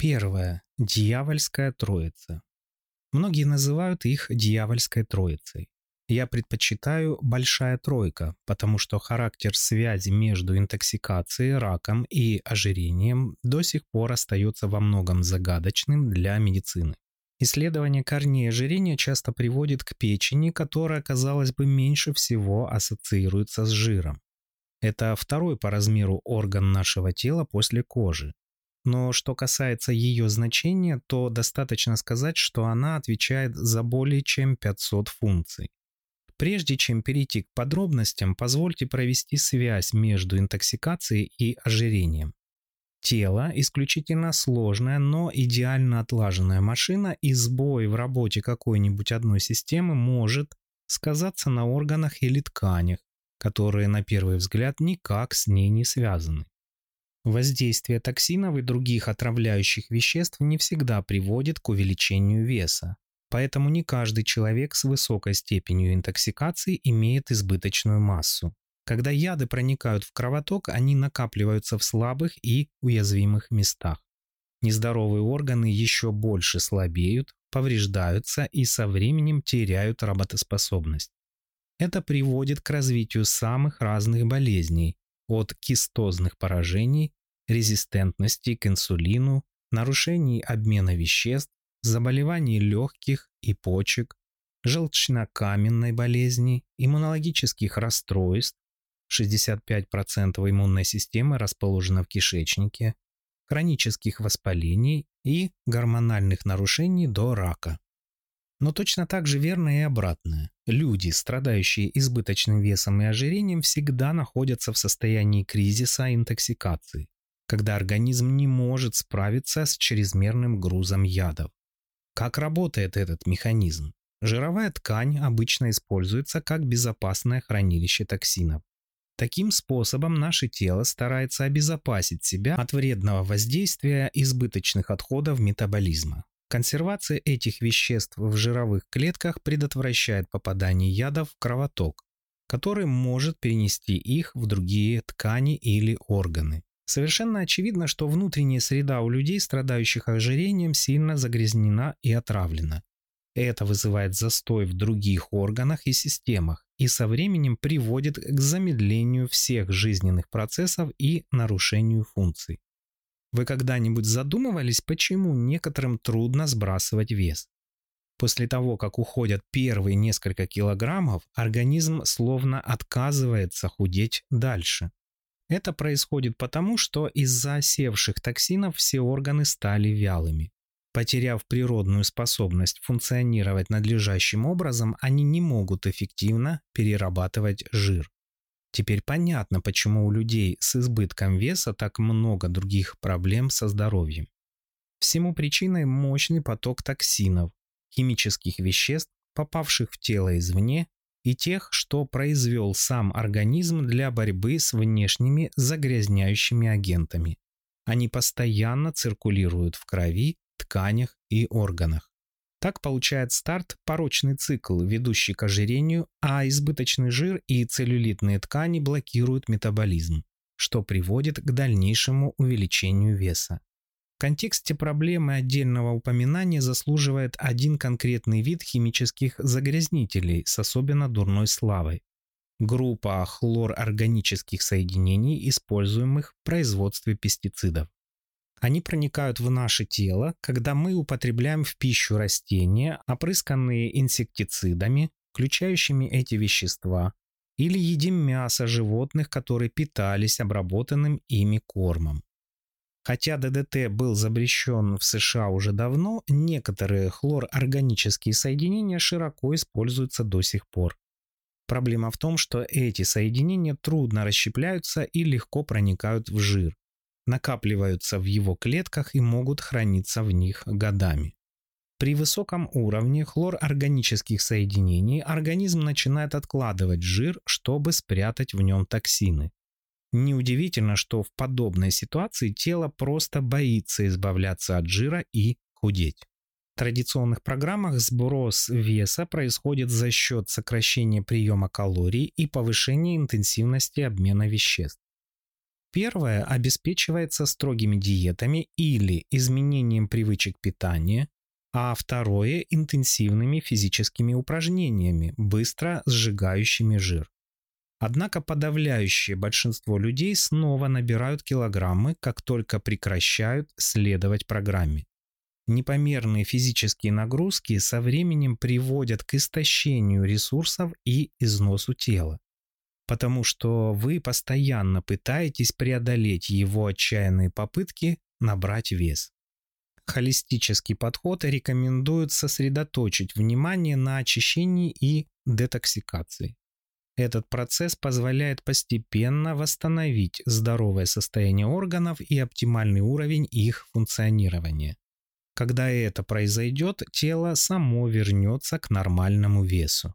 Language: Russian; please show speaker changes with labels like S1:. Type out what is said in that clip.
S1: Первое. Дьявольская Троица. Многие называют их Дьявольской Троицей. Я предпочитаю «большая тройка», потому что характер связи между интоксикацией, раком и ожирением до сих пор остается во многом загадочным для медицины. Исследование корней ожирения часто приводит к печени, которая, казалось бы, меньше всего ассоциируется с жиром. Это второй по размеру орган нашего тела после кожи. Но что касается ее значения, то достаточно сказать, что она отвечает за более чем 500 функций. Прежде чем перейти к подробностям, позвольте провести связь между интоксикацией и ожирением. Тело – исключительно сложная, но идеально отлаженная машина, и сбой в работе какой-нибудь одной системы может сказаться на органах или тканях, которые на первый взгляд никак с ней не связаны. Воздействие токсинов и других отравляющих веществ не всегда приводит к увеличению веса, поэтому не каждый человек с высокой степенью интоксикации имеет избыточную массу. Когда яды проникают в кровоток, они накапливаются в слабых и уязвимых местах. Нездоровые органы еще больше слабеют, повреждаются и со временем теряют работоспособность. Это приводит к развитию самых разных болезней, от кистозных поражений резистентности к инсулину, нарушений обмена веществ, заболеваний легких и почек, желчнокаменной болезни, иммунологических расстройств, 65% иммунной системы расположена в кишечнике, хронических воспалений и гормональных нарушений до рака. Но точно так же верно и обратное. Люди, страдающие избыточным весом и ожирением, всегда находятся в состоянии кризиса интоксикации когда организм не может справиться с чрезмерным грузом ядов. Как работает этот механизм? Жировая ткань обычно используется как безопасное хранилище токсинов. Таким способом наше тело старается обезопасить себя от вредного воздействия избыточных отходов метаболизма. Консервация этих веществ в жировых клетках предотвращает попадание ядов в кровоток, который может перенести их в другие ткани или органы. Совершенно очевидно, что внутренняя среда у людей, страдающих ожирением, сильно загрязнена и отравлена. Это вызывает застой в других органах и системах и со временем приводит к замедлению всех жизненных процессов и нарушению функций. Вы когда-нибудь задумывались, почему некоторым трудно сбрасывать вес? После того, как уходят первые несколько килограммов, организм словно отказывается худеть дальше. Это происходит потому, что из-за осевших токсинов все органы стали вялыми. Потеряв природную способность функционировать надлежащим образом, они не могут эффективно перерабатывать жир. Теперь понятно, почему у людей с избытком веса так много других проблем со здоровьем. Всему причиной мощный поток токсинов, химических веществ, попавших в тело извне и тех, что произвел сам организм для борьбы с внешними загрязняющими агентами. Они постоянно циркулируют в крови, тканях и органах. Так получает старт порочный цикл, ведущий к ожирению, а избыточный жир и целлюлитные ткани блокируют метаболизм, что приводит к дальнейшему увеличению веса контексте проблемы отдельного упоминания заслуживает один конкретный вид химических загрязнителей с особенно дурной славой – группа хлорорганических соединений, используемых в производстве пестицидов. Они проникают в наше тело, когда мы употребляем в пищу растения, опрысканные инсектицидами, включающими эти вещества, или едим мясо животных, которые питались обработанным ими кормом. Хотя ДДТ был запрещен в США уже давно, некоторые хлорорганические соединения широко используются до сих пор. Проблема в том, что эти соединения трудно расщепляются и легко проникают в жир, накапливаются в его клетках и могут храниться в них годами. При высоком уровне хлорорганических соединений организм начинает откладывать жир, чтобы спрятать в нем токсины. Неудивительно, что в подобной ситуации тело просто боится избавляться от жира и худеть. В традиционных программах сброс веса происходит за счет сокращения приема калорий и повышения интенсивности обмена веществ. Первое обеспечивается строгими диетами или изменением привычек питания, а второе – интенсивными физическими упражнениями, быстро сжигающими жир. Однако подавляющее большинство людей снова набирают килограммы, как только прекращают следовать программе. Непомерные физические нагрузки со временем приводят к истощению ресурсов и износу тела, потому что вы постоянно пытаетесь преодолеть его отчаянные попытки набрать вес. Холистический подход рекомендует сосредоточить внимание на очищении и детоксикации. Этот процесс позволяет постепенно восстановить здоровое состояние органов и оптимальный уровень их функционирования. Когда это произойдет, тело само вернется к нормальному весу.